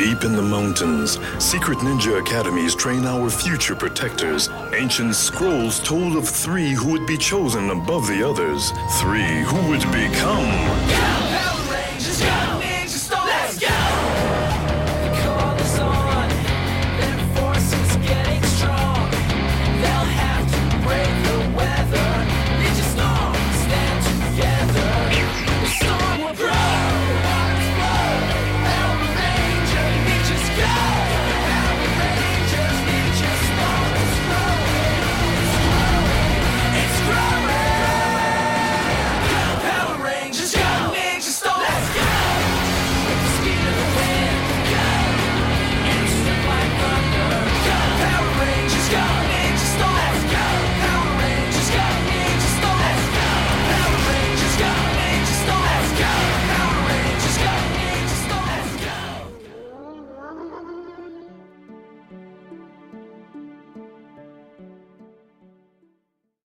Deep in the mountains, secret ninja academies train our future protectors. Ancient scrolls told of three who would be chosen above the others. Three who would become.